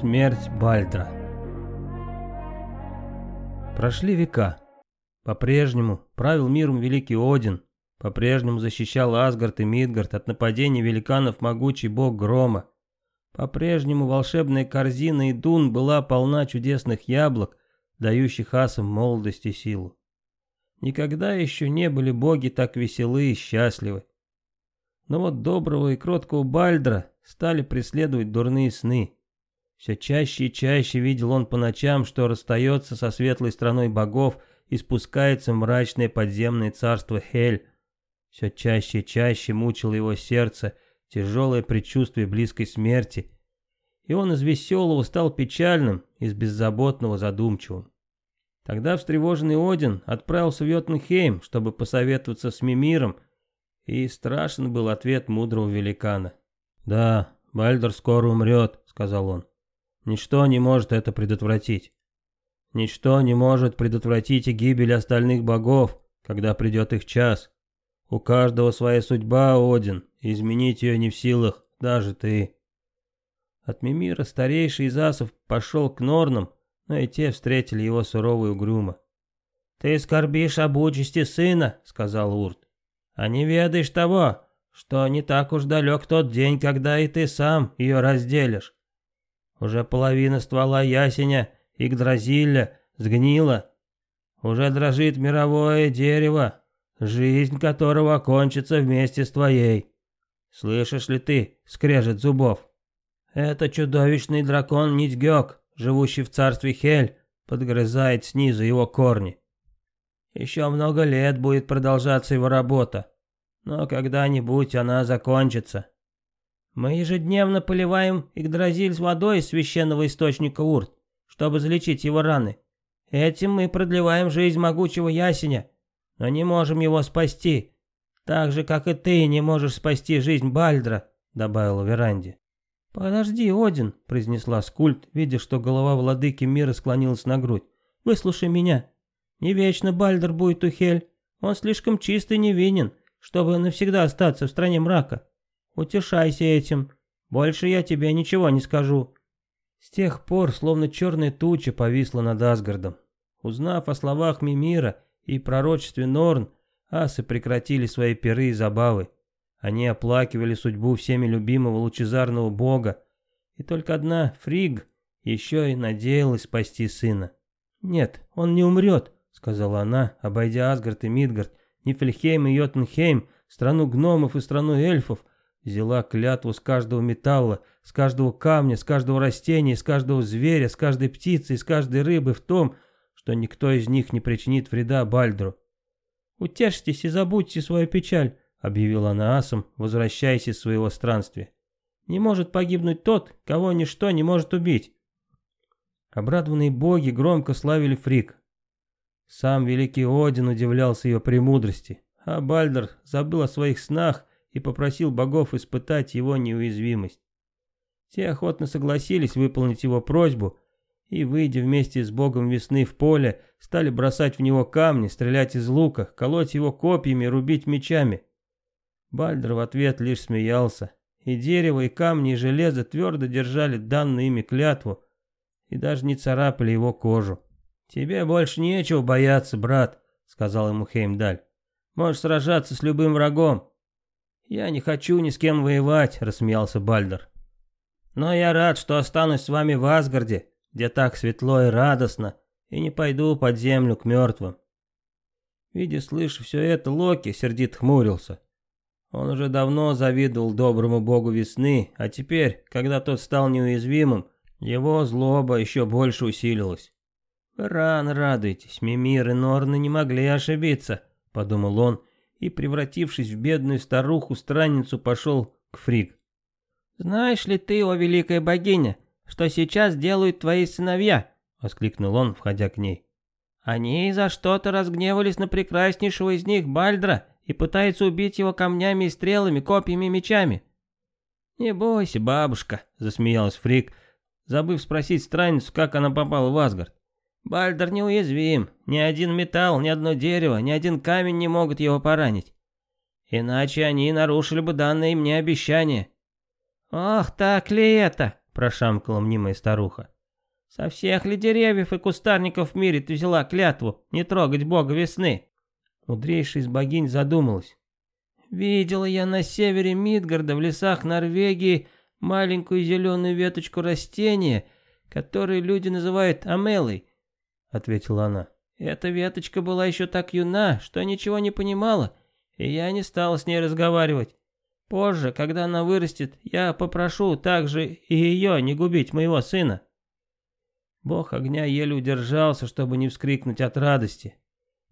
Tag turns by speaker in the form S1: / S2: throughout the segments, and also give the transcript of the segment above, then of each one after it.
S1: Смерть Бальдра. Прошли века. По-прежнему правил миром великий Один, по-прежнему защищал Асгард и Мидгард от нападений великанов могучий бог Грома. По-прежнему волшебная корзина Идун была полна чудесных яблок, дающих асам молодость и силу. Никогда еще не были боги так веселы и счастливы. Но вот доброго и кроткого Бальдра стали преследовать дурные сны. Все чаще и чаще видел он по ночам, что расстается со светлой страной богов и спускается в мрачное подземное царство Хель. Все чаще и чаще мучило его сердце тяжелое предчувствие близкой смерти, и он из веселого стал печальным, из беззаботного задумчивым. Тогда встревоженный Один отправился в Йотунхейм, чтобы посоветоваться с Мимиром, и страшен был ответ мудрого великана. «Да, Бальдер скоро умрет», — сказал он. «Ничто не может это предотвратить. Ничто не может предотвратить и гибель остальных богов, когда придет их час. У каждого своя судьба, Один, изменить ее не в силах, даже ты». От Мимира старейший из асов пошел к Норнам, но и те встретили его сурово и угрюмо. «Ты скорбишь об участи сына», — сказал Урт, — «а не ведаешь того, что не так уж далек тот день, когда и ты сам ее разделишь. Уже половина ствола ясеня Игдразиля сгнила, уже дрожит мировое дерево, жизнь которого окончится вместе с твоей. Слышишь ли ты скрежет зубов? Это чудовищный дракон Нитгёк, живущий в царстве Хель, подгрызает снизу его корни. Еще много лет будет продолжаться его работа, но когда-нибудь она закончится. Мы ежедневно поливаем Игдразиль с водой из священного источника Урт, чтобы залечить его раны. Этим мы продлеваем жизнь могучего ясеня, но не можем его спасти, так же, как и ты не можешь спасти жизнь Бальдра», — добавила Веранди. «Подожди, Один», — произнесла Скульт, видя, что голова владыки мира склонилась на грудь. «Выслушай меня. Не вечно Бальдер будет у Хель. Он слишком чист и невинен, чтобы навсегда остаться в стране мрака. Утешайся этим. Больше я тебе ничего не скажу». С тех пор, словно черная туча повисла над Асгардом. Узнав о словах Мимира и пророчестве Норн, асы прекратили свои пиры и забавы. Они оплакивали судьбу всеми любимого лучезарного бога, и только одна, Фриг, еще и надеялась спасти сына. «Нет, он не умрет», — сказала она, обойдя Асгард и Мидгард, Нифльхейм и Йотунхейм, страну гномов и страну эльфов, взяла клятву с каждого металла, с каждого камня, с каждого растения, с каждого зверя, с каждой птицы и с каждой рыбы в том, что никто из них не причинит вреда Бальдру. «Утешьтесь и забудьте свою печаль», — объявила она асом, возвращаясь из своего странствия. «Не может погибнуть тот, кого ничто не может убить». Обрадованные боги громко славили Фрик. Сам великий Один удивлялся ее премудрости, а Бальдер забыл о своих снах и попросил богов испытать его неуязвимость. Те охотно согласились выполнить его просьбу и, выйдя вместе с богом весны в поле, стали бросать в него камни, стрелять из лука, колоть его копьями, рубить мечами. Бальдер в ответ лишь смеялся, и дерево, и камни, и железо твердо держали данную ими клятву и даже не царапали его кожу. «Тебе больше нечего бояться, брат», — сказал ему Хеймдаль. «Можешь сражаться с любым врагом». «Я не хочу ни с кем воевать», — рассмеялся Бальдер. «Но я рад, что останусь с вами в Асгарде, где так светло и радостно, и не пойду под землю к мертвым». Видя, слыша все это, Локи сердит хмурился. Он уже давно завидовал доброму богу весны, а теперь, когда тот стал неуязвимым, его злоба еще больше усилилась. «Вы рано радуетесь, Мимир и Норны не могли ошибиться», — подумал он, и, превратившись в бедную старуху-странницу, пошел к Фриг. «Знаешь ли ты, о великая богиня, что сейчас делают твои сыновья?» — воскликнул он, входя к ней. «Они за что-то разгневались на прекраснейшего из них, Бальдра, и пытается убить его камнями и стрелами, копьями и мечами. «Не бойся, бабушка», — засмеялась Фрик, забыв спросить странницу, как она попала в Асгард. «Бальдер неуязвим. Ни один металл, ни одно дерево, ни один камень не могут его поранить. Иначе они нарушили бы данное мне обещание». «Ох, так ли это?» — прошамкала мнимая старуха. «Со всех ли деревьев и кустарников в мире ты взяла клятву не трогать бога весны?» Мудрейшая из богинь задумалась. «Видела я на севере Мидгарда в лесах Норвегии маленькую зеленую веточку растения, которую люди называют амелой», — ответила она. «Эта веточка была еще так юна, что ничего не понимала, и я не стала с ней разговаривать. Позже, когда она вырастет, я попрошу также и ее не губить моего сына». Бог огня еле удержался, чтобы не вскрикнуть от радости.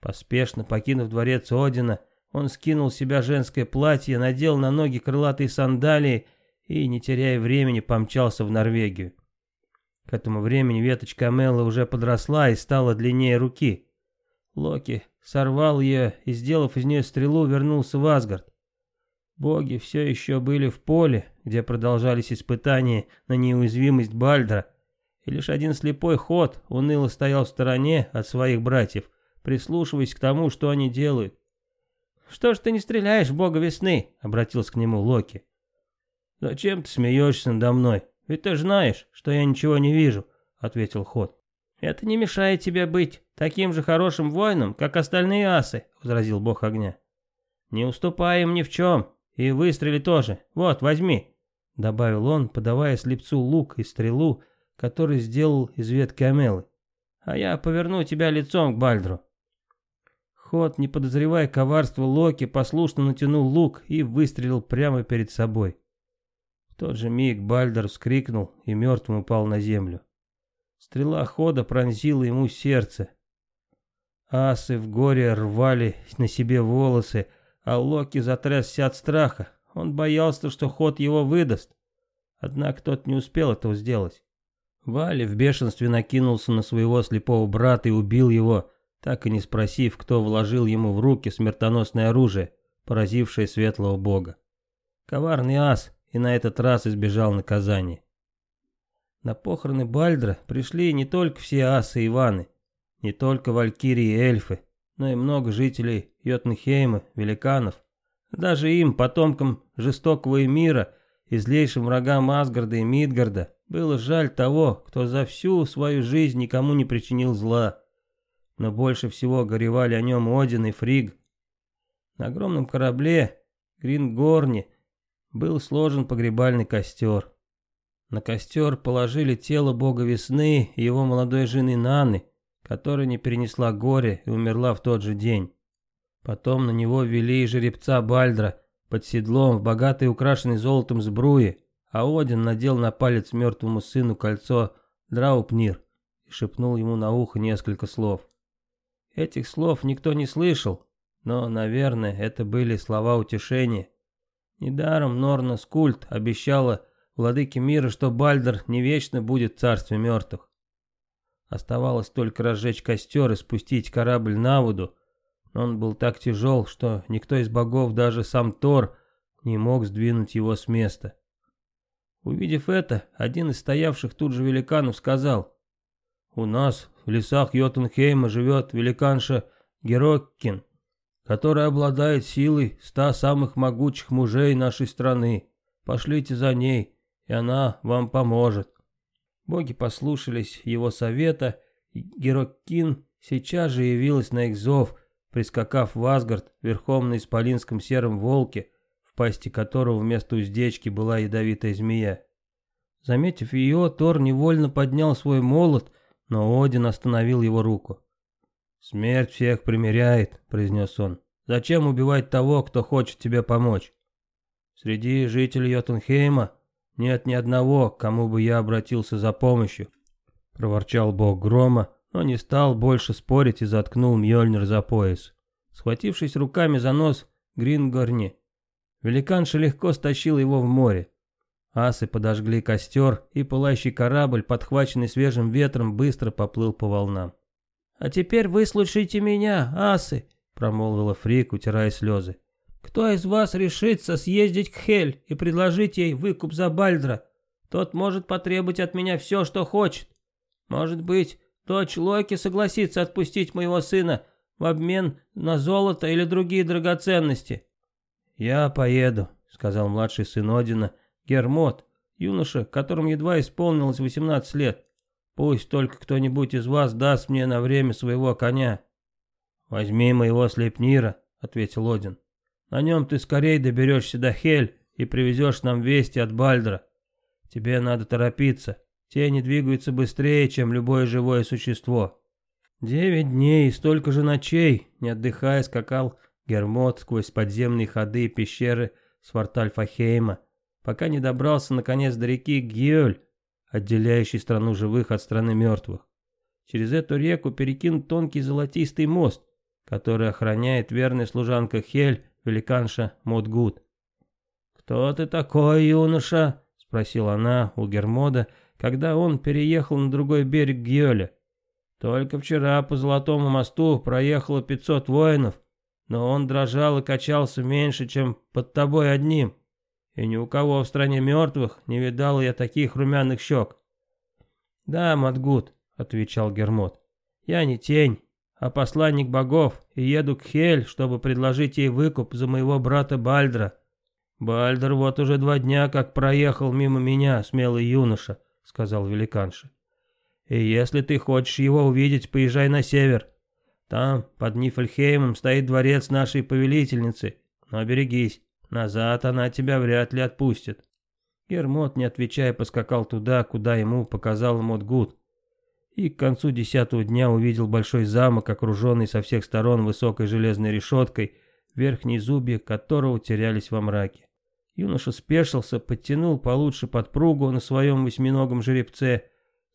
S1: Поспешно покинув дворец Одина, он скинул с себя женское платье, надел на ноги крылатые сандалии и, не теряя времени, помчался в Норвегию. К этому времени веточка Амелла уже подросла и стала длиннее руки. Локи сорвал ее и, сделав из нее стрелу, вернулся в Асгард. Боги все еще были в поле, где продолжались испытания на неуязвимость Бальдра, и лишь один слепой ход уныло стоял в стороне от своих братьев, прислушиваясь к тому, что они делают. «Что ж ты не стреляешь, бога весны?» — обратился к нему Локи. «Зачем ты смеешься надо мной? Ведь ты знаешь, что я ничего не вижу», — ответил Ход. «Это не мешает тебе быть таким же хорошим воином, как остальные асы», — возразил бог огня. «Не уступай им ни в чем, и выстрели тоже. Вот, возьми», — добавил он, подавая слепцу лук и стрелу, который сделал из ветки амелы. «А я поверну тебя лицом к Бальдру». Ход, не подозревая коварства Локи, послушно натянул лук и выстрелил прямо перед собой. Тот же миг Бальдер вскрикнул и мертвым упал на землю. Стрела Хода пронзила ему сердце. Асы в горе рвали на себе волосы, а Локи затрясся от страха. Он боялся, что Ход его выдаст. Однако тот не успел этого сделать. Вали в бешенстве накинулся на своего слепого брата и убил его, так и не спросив, кто вложил ему в руки смертоносное оружие, поразившее светлого бога. Коварный ас и на этот раз избежал наказания. На похороны Бальдра пришли не только все асы и Иваны, не только валькирии и эльфы, но и много жителей Йотнхейма, великанов. Даже им, потомкам жестокого мира и злейшим врагам Асгарда и Мидгарда, было жаль того, кто за всю свою жизнь никому не причинил зла. Но больше всего горевали о нем Один и Фриг. На огромном корабле Грингорне был сложен погребальный костер. На костер положили тело бога весны и его молодой жены Наны, которая не перенесла горе и умерла в тот же день. Потом на него ввели жеребца Бальдра под седлом в богатой украшенной золотом сбруе, а Один надел на палец мертвому сыну кольцо Драупнир и шепнул ему на ухо несколько слов. Этих слов никто не слышал, но, наверное, это были слова утешения. Недаром Норна Скульт обещала владыке мира, что Бальдер не вечно будет в царстве мертвых. Оставалось только разжечь костер и спустить корабль на воду, но он был так тяжел, что никто из богов, даже сам Тор, не мог сдвинуть его с места. Увидев это, один из стоявших тут же великанов сказал, «У нас в лесах Йотунхейма живет великанша Героккин, которая обладает силой ста самых могучих мужей нашей страны. Пошлите за ней, и она вам поможет». Боги послушались его совета, и Героккин сейчас же явилась на их зов, прискакав в Асгард верхом на исполинском сером волке, пасти которого вместо уздечки была ядовитая змея. Заметив ее, Тор невольно поднял свой молот, но Один остановил его руку. «Смерть всех примиряет», — произнес он. «Зачем убивать того, кто хочет тебе помочь? Среди жителей Йотунхейма нет ни одного, к кому бы я обратился за помощью», — проворчал бог грома, но не стал больше спорить и заткнул Мьёльнир за пояс. Схватившись руками за нос, Грингорни Великанша легко стащил его в море. Асы подожгли костер, и пылающий корабль, подхваченный свежим ветром, быстро поплыл по волнам. «А теперь выслушайте меня, асы!» — промолвила Фрик, утирая слезы. «Кто из вас решится съездить к Хель и предложить ей выкуп за Бальдра? Тот может потребовать от меня все, что хочет. Может быть, дочь Локи согласится отпустить моего сына в обмен на золото или другие драгоценности?» «Я поеду», — сказал младший сын Одина, Гермот, юноша, которому едва исполнилось 18 лет. Пусть только кто-нибудь из вас даст мне на время своего коня». «Возьми моего слепнира», — ответил Один. «На нем ты скорее доберешься до Хель и привезешь нам вести от Бальдра. Тебе надо торопиться. Тени двигаются быстрее, чем любое живое существо». Девять дней и столько же ночей, не отдыхая, скакал Гермот сквозь подземные ходы и пещеры Свартальфахейма, пока не добрался наконец до реки Гьёль, отделяющей страну живых от страны мертвых. Через эту реку перекинут тонкий золотистый мост, который охраняет верная служанка Хель, великанша Мудгут. «Кто ты такой, юноша?» — спросила она у Гермода, когда он переехал на другой берег Гьёля. «Только вчера по Золотому мосту проехало 500 воинов, но он дрожал и качался меньше, чем под тобой одним, и ни у кого в стране мертвых не видал я таких румяных щек. «Да, Матгут», — отвечал Гермот, — «я не тень, а посланник богов, и еду к Хель, чтобы предложить ей выкуп за моего брата Бальдра. Бальдр вот уже два дня как проехал мимо меня, смелый юноша», — сказал великанша. «И если ты хочешь его увидеть, поезжай на север, там, под Нифльхеймом, стоит дворец нашей повелительницы. Но берегись, назад она тебя вряд ли отпустит. Гермот, не отвечая, поскакал туда, куда ему показал Модгуд. И к концу десятого дня увидел большой замок, окруженный со всех сторон высокой железной решеткой, верхние зубья которого терялись во мраке. Юноша спешился, подтянул получше подпругу на своем восьминогом жеребце,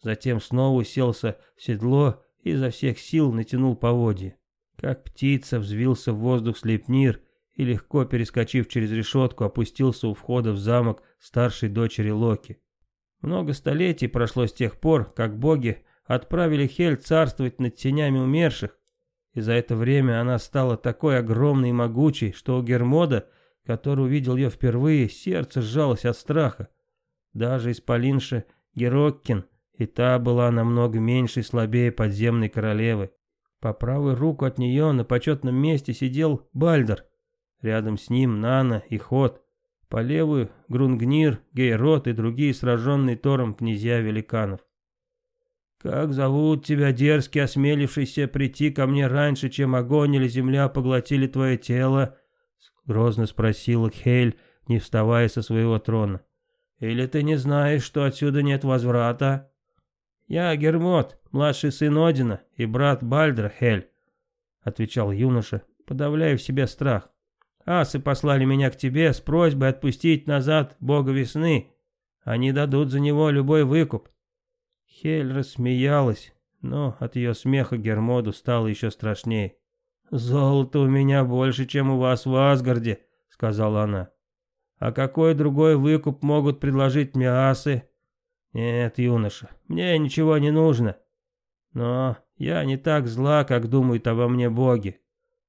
S1: затем снова уселся в седло изо всех сил натянул поводья. Как птица взвился в воздух слепнир и, легко перескочив через решетку, опустился у входа в замок старшей дочери Локи. Много столетий прошло с тех пор, как боги отправили Хель царствовать над тенями умерших, и за это время она стала такой огромной и могучей, что у Гермода, который увидел ее впервые, сердце сжалось от страха. Даже исполинша Героккин и та была намного меньше и слабее подземной королевы. По правую руку от нее на почетном месте сидел Бальдер. Рядом с ним Нана и Ход. По левую Грунгнир, Гейрот и другие сраженные Тором князья великанов. «Как зовут тебя, дерзкий, осмелившийся прийти ко мне раньше, чем огонь или земля поглотили твое тело?» Грозно спросил Хель, не вставая со своего трона. «Или ты не знаешь, что отсюда нет возврата?» «Я Гермот, младший сын Одина и брат Бальдра Хель», — отвечал юноша, подавляя в себе страх. «Асы послали меня к тебе с просьбой отпустить назад бога весны. Они дадут за него любой выкуп». Хель рассмеялась, но от ее смеха Гермоду стало еще страшнее. «Золота у меня больше, чем у вас в Асгарде», — сказала она. «А какой другой выкуп могут предложить мне асы?» «Нет, юноша, мне ничего не нужно. Но я не так зла, как думают обо мне боги.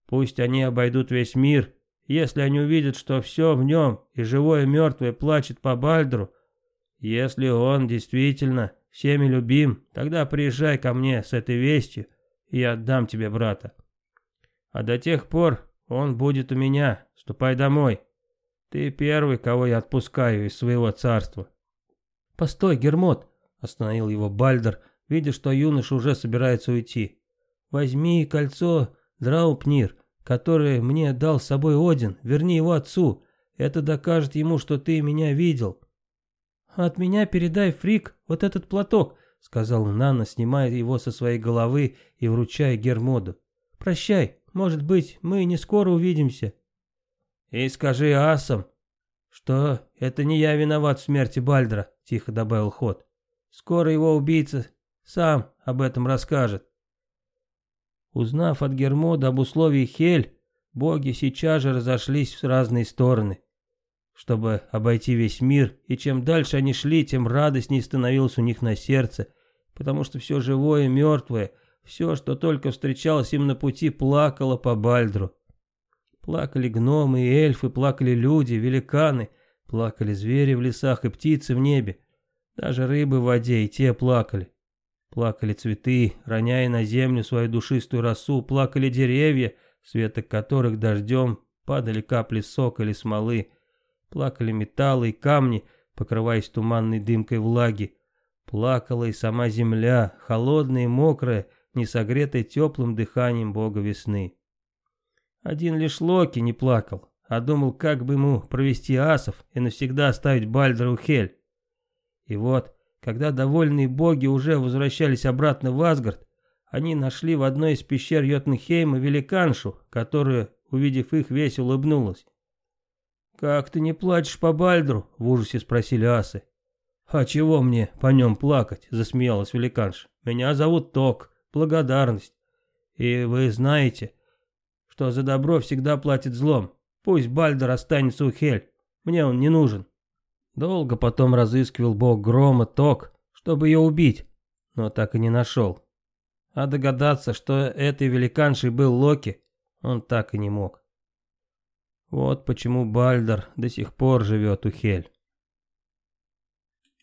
S1: Пусть они обойдут весь мир, если они увидят, что все в нем, и живое и мертвое плачет по Бальдру. Если он действительно всеми любим, тогда приезжай ко мне с этой вестью, и я отдам тебе брата. А до тех пор он будет у меня, ступай домой. Ты первый, кого я отпускаю из своего царства». «Постой, Гермот!» — остановил его Бальдер, видя, что юноша уже собирается уйти. «Возьми кольцо Драупнир, которое мне дал с собой Один, верни его отцу. Это докажет ему, что ты меня видел». «От меня передай, Фрик, вот этот платок», — сказал Нана, снимая его со своей головы и вручая Гермоду. «Прощай, может быть, мы не скоро увидимся». «И скажи асам, что это не я виноват в смерти Бальдра», — тихо добавил Ход. «Скоро его убийца сам об этом расскажет». Узнав от Гермода об условии Хель, боги сейчас же разошлись в разные стороны, чтобы обойти весь мир, и чем дальше они шли, тем радостней становилось у них на сердце, потому что все живое и мертвое, все, что только встречалось им на пути, плакало по Бальдру. Плакали гномы и эльфы, плакали люди, великаны, плакали звери в лесах и птицы в небе. Даже рыбы в воде и те плакали. Плакали цветы, роняя на землю свою душистую росу, плакали деревья, светок которых дождем падали капли сока или смолы. Плакали металлы и камни, покрываясь туманной дымкой влаги. Плакала и сама земля, холодная и мокрая, не согретая теплым дыханием бога весны. Один лишь Локи не плакал, а думал, как бы ему провести асов и навсегда оставить Бальдера у Хель. И вот, когда довольные боги уже возвращались обратно в Асгард, они нашли в одной из пещер Йотнхейма великаншу, которая, увидев их, весь улыбнулась. «Как ты не плачешь по Бальдру?» — в ужасе спросили асы. «А чего мне по нем плакать?» — засмеялась великанша. «Меня зовут Ток, благодарность. И вы знаете, что за добро всегда платит злом. Пусть Бальдер останется у Хель, мне он не нужен». Долго потом разыскивал бог грома Ток, чтобы ее убить, но так и не нашел. А догадаться, что этой великаншей был Локи, он так и не мог. Вот почему Бальдер до сих пор живет у Хель.